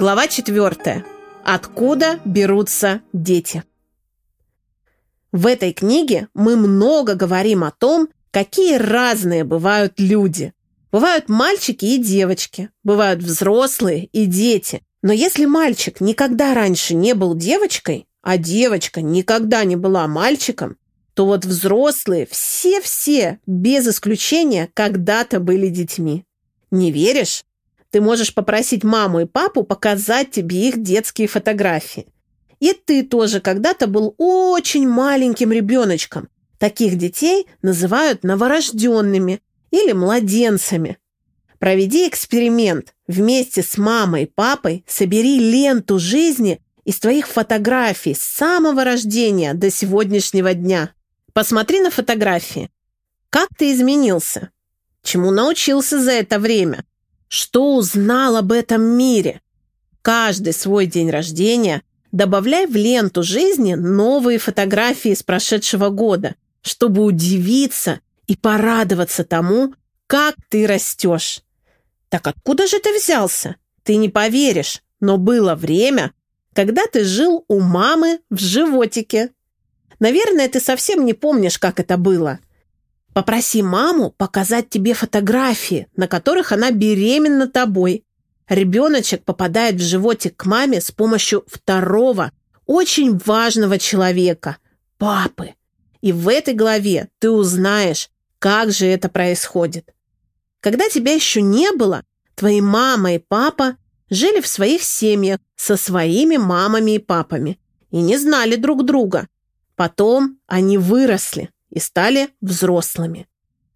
Глава 4. Откуда берутся дети? В этой книге мы много говорим о том, какие разные бывают люди. Бывают мальчики и девочки, бывают взрослые и дети. Но если мальчик никогда раньше не был девочкой, а девочка никогда не была мальчиком, то вот взрослые все-все, без исключения, когда-то были детьми. Не веришь? Ты можешь попросить маму и папу показать тебе их детские фотографии. И ты тоже когда-то был очень маленьким ребеночком. Таких детей называют новорожденными или младенцами. Проведи эксперимент. Вместе с мамой и папой собери ленту жизни из твоих фотографий с самого рождения до сегодняшнего дня. Посмотри на фотографии. Как ты изменился? Чему научился за это время? Что узнал об этом мире? Каждый свой день рождения добавляй в ленту жизни новые фотографии с прошедшего года, чтобы удивиться и порадоваться тому, как ты растешь. Так откуда же ты взялся? Ты не поверишь, но было время, когда ты жил у мамы в животике. Наверное, ты совсем не помнишь, как это было. Попроси маму показать тебе фотографии, на которых она беременна тобой. Ребеночек попадает в животик к маме с помощью второго, очень важного человека – папы. И в этой главе ты узнаешь, как же это происходит. Когда тебя еще не было, твои мама и папа жили в своих семьях со своими мамами и папами и не знали друг друга. Потом они выросли и стали взрослыми.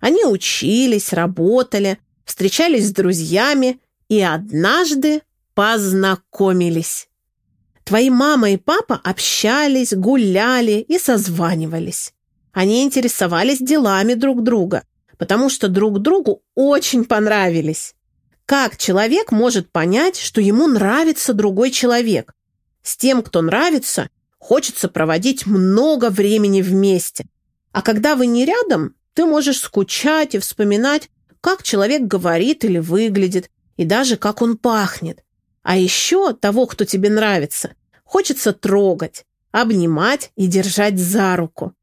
Они учились, работали, встречались с друзьями и однажды познакомились. Твои мама и папа общались, гуляли и созванивались. Они интересовались делами друг друга, потому что друг другу очень понравились. Как человек может понять, что ему нравится другой человек? С тем, кто нравится, хочется проводить много времени вместе. А когда вы не рядом, ты можешь скучать и вспоминать, как человек говорит или выглядит, и даже как он пахнет. А еще того, кто тебе нравится, хочется трогать, обнимать и держать за руку.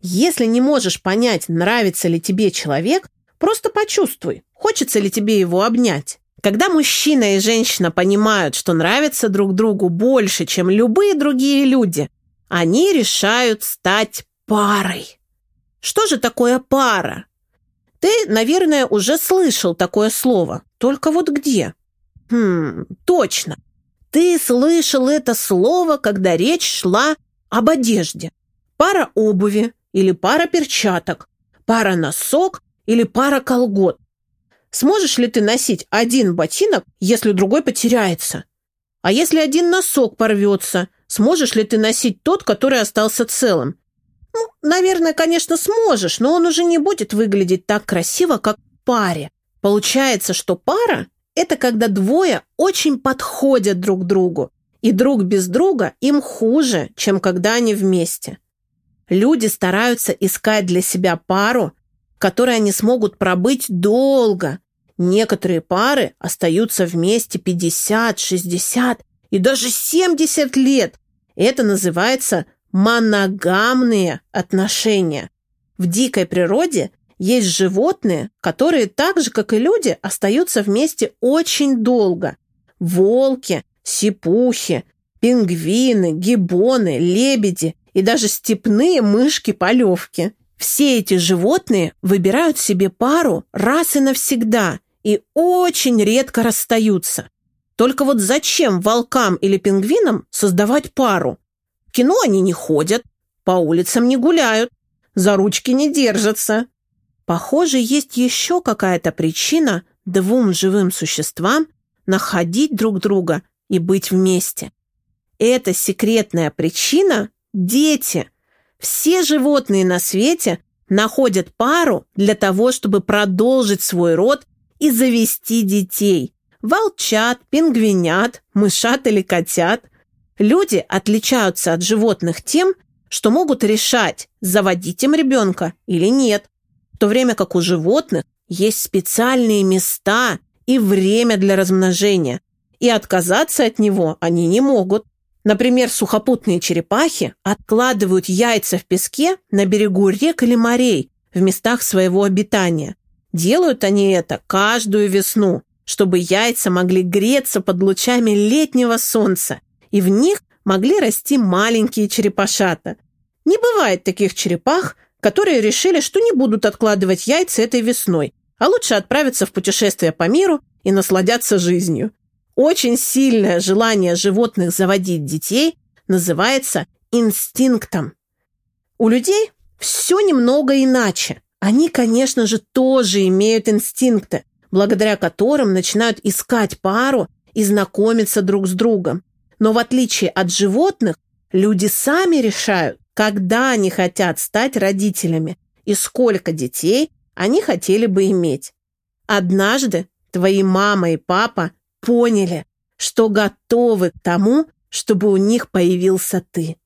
Если не можешь понять, нравится ли тебе человек, просто почувствуй, хочется ли тебе его обнять. Когда мужчина и женщина понимают, что нравятся друг другу больше, чем любые другие люди, они решают стать парой. Что же такое пара? Ты, наверное, уже слышал такое слово. Только вот где? Хм, точно. Ты слышал это слово, когда речь шла об одежде. Пара обуви или пара перчаток, пара носок или пара колгот. Сможешь ли ты носить один ботинок, если другой потеряется? А если один носок порвется, сможешь ли ты носить тот, который остался целым? Ну, наверное, конечно, сможешь, но он уже не будет выглядеть так красиво, как в паре. Получается, что пара – это когда двое очень подходят друг другу, и друг без друга им хуже, чем когда они вместе. Люди стараются искать для себя пару, которой они смогут пробыть долго. Некоторые пары остаются вместе 50, 60 и даже 70 лет. Это называется моногамные отношения. В дикой природе есть животные, которые так же, как и люди, остаются вместе очень долго. Волки, сипухи, пингвины, гибоны, лебеди и даже степные мышки-полевки. Все эти животные выбирают себе пару раз и навсегда и очень редко расстаются. Только вот зачем волкам или пингвинам создавать пару? Кино они не ходят, по улицам не гуляют, за ручки не держатся. Похоже, есть еще какая-то причина двум живым существам находить друг друга и быть вместе. Эта секретная причина – дети. Все животные на свете находят пару для того, чтобы продолжить свой род и завести детей. Волчат, пингвинят, мышат или котят – Люди отличаются от животных тем, что могут решать, заводить им ребенка или нет, в то время как у животных есть специальные места и время для размножения. и отказаться от него они не могут. Например, сухопутные черепахи откладывают яйца в песке на берегу рек или морей в местах своего обитания. Делают они это каждую весну, чтобы яйца могли греться под лучами летнего солнца, и в них могли расти маленькие черепашата. Не бывает таких черепах, которые решили, что не будут откладывать яйца этой весной, а лучше отправиться в путешествие по миру и насладиться жизнью. Очень сильное желание животных заводить детей называется инстинктом. У людей все немного иначе. Они, конечно же, тоже имеют инстинкты, благодаря которым начинают искать пару и знакомиться друг с другом. Но в отличие от животных, люди сами решают, когда они хотят стать родителями и сколько детей они хотели бы иметь. Однажды твои мама и папа поняли, что готовы к тому, чтобы у них появился ты.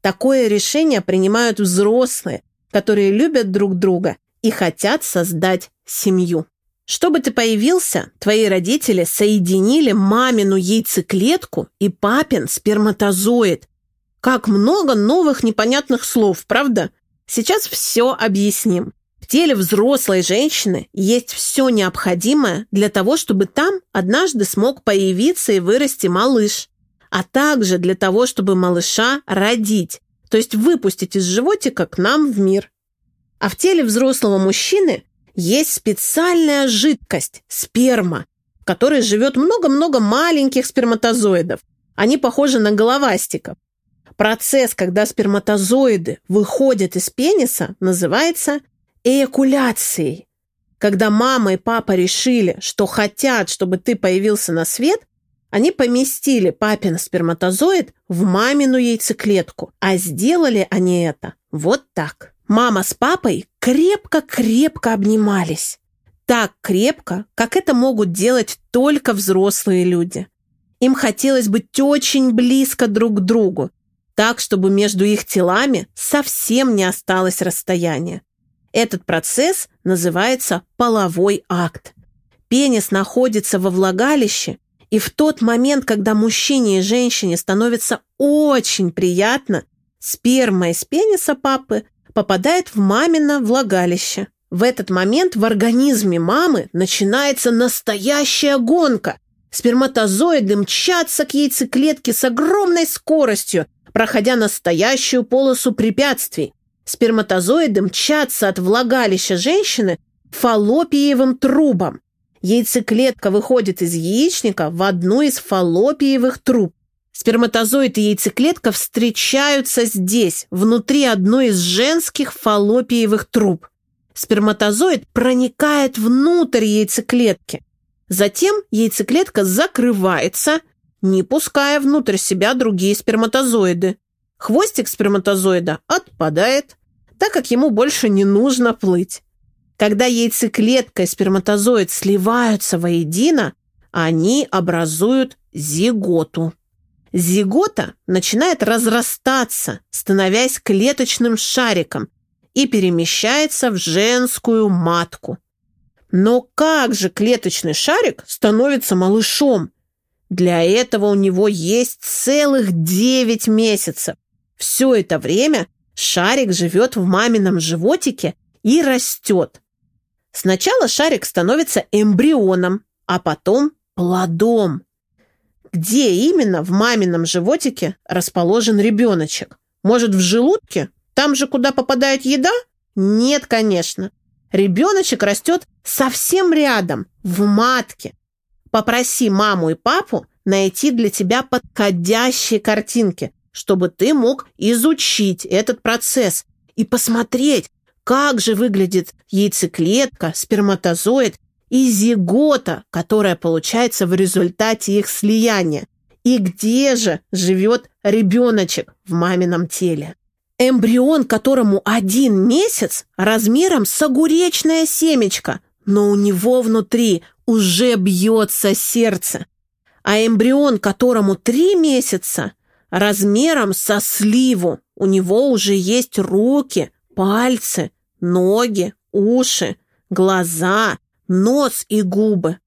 Такое решение принимают взрослые, которые любят друг друга и хотят создать семью. Чтобы ты появился, твои родители соединили мамину яйцеклетку и папин сперматозоид. Как много новых непонятных слов, правда? Сейчас все объясним теле взрослой женщины есть все необходимое для того, чтобы там однажды смог появиться и вырасти малыш, а также для того, чтобы малыша родить, то есть выпустить из животика к нам в мир. А в теле взрослого мужчины есть специальная жидкость – сперма, в которой живет много-много маленьких сперматозоидов. Они похожи на головастиков. Процесс, когда сперматозоиды выходят из пениса, называется эякуляцией. Когда мама и папа решили, что хотят, чтобы ты появился на свет, они поместили папин сперматозоид в мамину яйцеклетку, а сделали они это вот так. Мама с папой крепко-крепко обнимались. Так крепко, как это могут делать только взрослые люди. Им хотелось быть очень близко друг к другу, так, чтобы между их телами совсем не осталось расстояния. Этот процесс называется половой акт. Пенис находится во влагалище, и в тот момент, когда мужчине и женщине становится очень приятно, сперма из пениса папы попадает в мамино влагалище. В этот момент в организме мамы начинается настоящая гонка. Сперматозоиды мчатся к яйцеклетке с огромной скоростью, проходя настоящую полосу препятствий. Сперматозоиды мчатся от влагалища женщины фаллопиевым трубам. Яйцеклетка выходит из яичника в одну из фаллопиевых труб. Сперматозоид и яйцеклетка встречаются здесь, внутри одной из женских фаллопиевых труб. Сперматозоид проникает внутрь яйцеклетки. Затем яйцеклетка закрывается, не пуская внутрь себя другие сперматозоиды. Хвостик сперматозоида отпадает, так как ему больше не нужно плыть. Когда яйцеклетка и сперматозоид сливаются воедино, они образуют зиготу. Зигота начинает разрастаться, становясь клеточным шариком и перемещается в женскую матку. Но как же клеточный шарик становится малышом? Для этого у него есть целых 9 месяцев. Все это время шарик живет в мамином животике и растет. Сначала шарик становится эмбрионом, а потом плодом. Где именно в мамином животике расположен ребеночек? Может, в желудке? Там же, куда попадает еда? Нет, конечно. Ребеночек растет совсем рядом, в матке. Попроси маму и папу найти для тебя подходящие картинки, чтобы ты мог изучить этот процесс и посмотреть, как же выглядит яйцеклетка, сперматозоид и зигота, которая получается в результате их слияния, и где же живет ребеночек в мамином теле. Эмбрион, которому один месяц, размером с огуречное семечко, но у него внутри уже бьется сердце. А эмбрион, которому три месяца, размером со сливу. У него уже есть руки, пальцы, ноги, уши, глаза, нос и губы.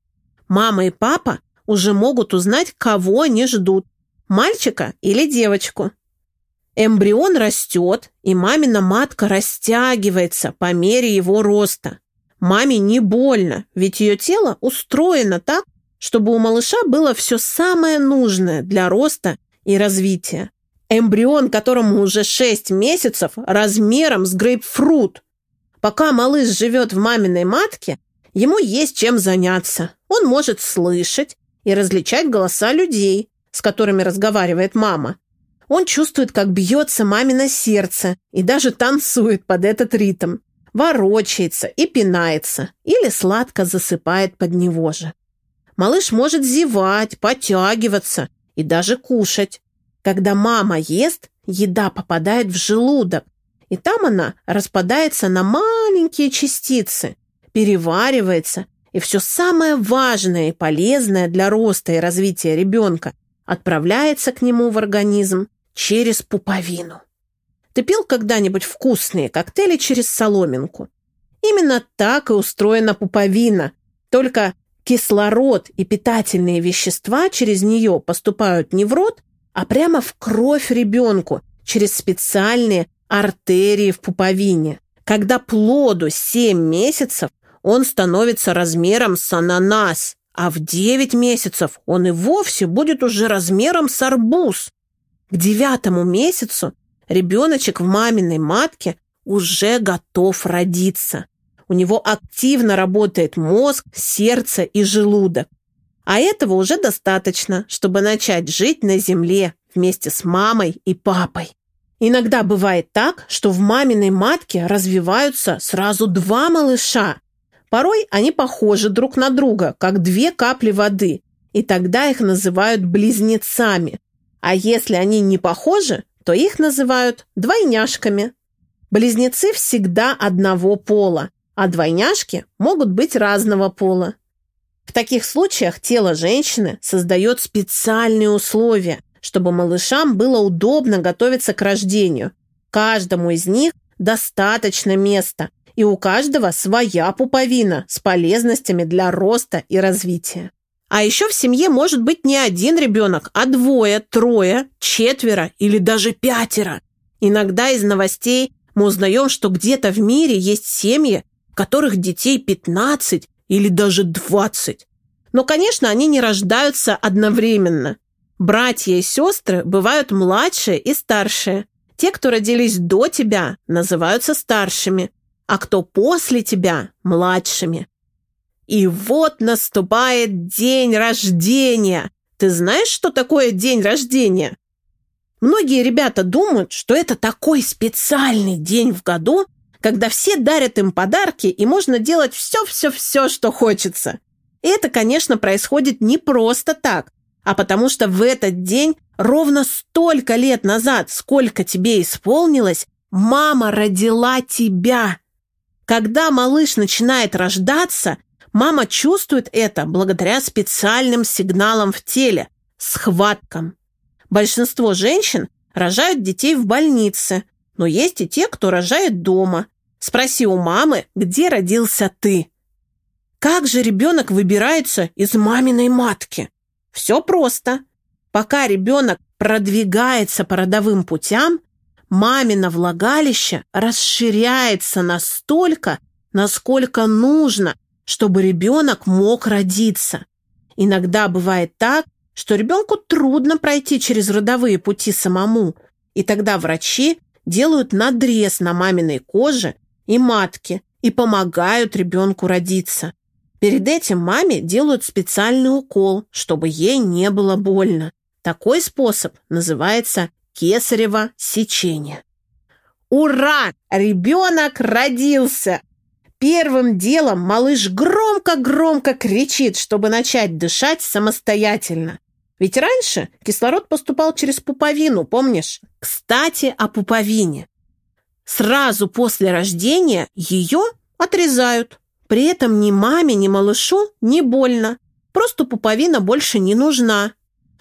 Мама и папа уже могут узнать, кого они ждут – мальчика или девочку. Эмбрион растет, и мамина матка растягивается по мере его роста. Маме не больно, ведь ее тело устроено так, чтобы у малыша было все самое нужное для роста и развития. Эмбрион, которому уже 6 месяцев, размером с грейпфрут. Пока малыш живет в маминой матке, ему есть чем заняться. Он может слышать и различать голоса людей, с которыми разговаривает мама. Он чувствует, как бьется мамино сердце и даже танцует под этот ритм, ворочается и пинается или сладко засыпает под него же. Малыш может зевать, потягиваться и даже кушать. Когда мама ест, еда попадает в желудок, и там она распадается на маленькие частицы, переваривается, и все самое важное и полезное для роста и развития ребенка отправляется к нему в организм через пуповину. Ты пил когда-нибудь вкусные коктейли через соломинку? Именно так и устроена пуповина, только кислород и питательные вещества через нее поступают не в рот, а прямо в кровь ребенку через специальные артерии в пуповине. Когда плоду 7 месяцев, он становится размером с ананас, а в 9 месяцев он и вовсе будет уже размером с арбуз. К девятому месяцу ребеночек в маминой матке уже готов родиться. У него активно работает мозг, сердце и желудок. А этого уже достаточно, чтобы начать жить на земле вместе с мамой и папой. Иногда бывает так, что в маминой матке развиваются сразу два малыша. Порой они похожи друг на друга, как две капли воды, и тогда их называют близнецами. А если они не похожи, то их называют двойняшками. Близнецы всегда одного пола, а двойняшки могут быть разного пола. В таких случаях тело женщины создает специальные условия, чтобы малышам было удобно готовиться к рождению. Каждому из них достаточно места, и у каждого своя пуповина с полезностями для роста и развития. А еще в семье может быть не один ребенок, а двое, трое, четверо или даже пятеро. Иногда из новостей мы узнаем, что где-то в мире есть семьи, в которых детей 15 или даже 20. Но, конечно, они не рождаются одновременно. Братья и сестры бывают младшие и старшие. Те, кто родились до тебя, называются старшими, а кто после тебя – младшими. И вот наступает день рождения. Ты знаешь, что такое день рождения? Многие ребята думают, что это такой специальный день в году, когда все дарят им подарки и можно делать все-все-все, что хочется. И это, конечно, происходит не просто так, а потому что в этот день ровно столько лет назад, сколько тебе исполнилось, мама родила тебя. Когда малыш начинает рождаться – Мама чувствует это благодаря специальным сигналам в теле, схваткам. Большинство женщин рожают детей в больнице, но есть и те, кто рожает дома. Спроси у мамы, где родился ты. Как же ребенок выбирается из маминой матки? Все просто. Пока ребенок продвигается по родовым путям, мамино влагалище расширяется настолько, насколько нужно чтобы ребенок мог родиться. Иногда бывает так, что ребенку трудно пройти через родовые пути самому, и тогда врачи делают надрез на маминой коже и матке и помогают ребенку родиться. Перед этим маме делают специальный укол, чтобы ей не было больно. Такой способ называется кесарево сечение. Ура! Ребенок родился! Первым делом малыш громко-громко кричит, чтобы начать дышать самостоятельно. Ведь раньше кислород поступал через пуповину, помнишь? Кстати, о пуповине. Сразу после рождения ее отрезают. При этом ни маме, ни малышу не больно. Просто пуповина больше не нужна.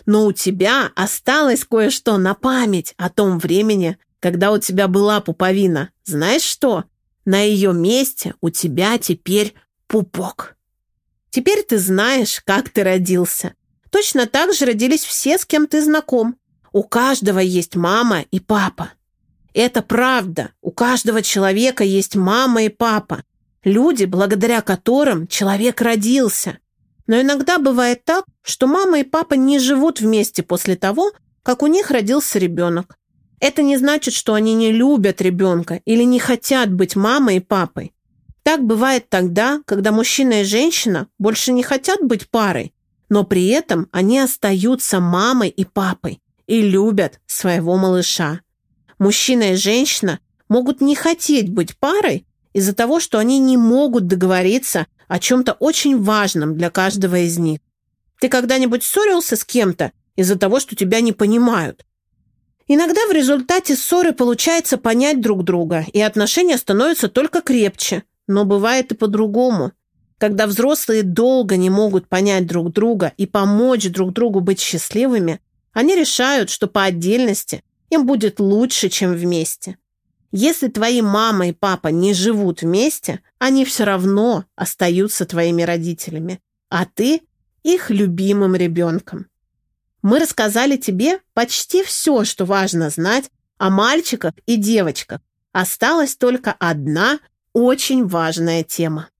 Но у тебя осталось кое-что на память о том времени, когда у тебя была пуповина. Знаешь что? На ее месте у тебя теперь пупок. Теперь ты знаешь, как ты родился. Точно так же родились все, с кем ты знаком. У каждого есть мама и папа. Это правда. У каждого человека есть мама и папа. Люди, благодаря которым человек родился. Но иногда бывает так, что мама и папа не живут вместе после того, как у них родился ребенок. Это не значит, что они не любят ребенка или не хотят быть мамой и папой. Так бывает тогда, когда мужчина и женщина больше не хотят быть парой, но при этом они остаются мамой и папой и любят своего малыша. Мужчина и женщина могут не хотеть быть парой из-за того, что они не могут договориться о чем-то очень важном для каждого из них. Ты когда-нибудь ссорился с кем-то из-за того, что тебя не понимают? Иногда в результате ссоры получается понять друг друга, и отношения становятся только крепче. Но бывает и по-другому. Когда взрослые долго не могут понять друг друга и помочь друг другу быть счастливыми, они решают, что по отдельности им будет лучше, чем вместе. Если твои мама и папа не живут вместе, они все равно остаются твоими родителями, а ты их любимым ребенком. Мы рассказали тебе почти все, что важно знать о мальчиках и девочках. Осталась только одна очень важная тема.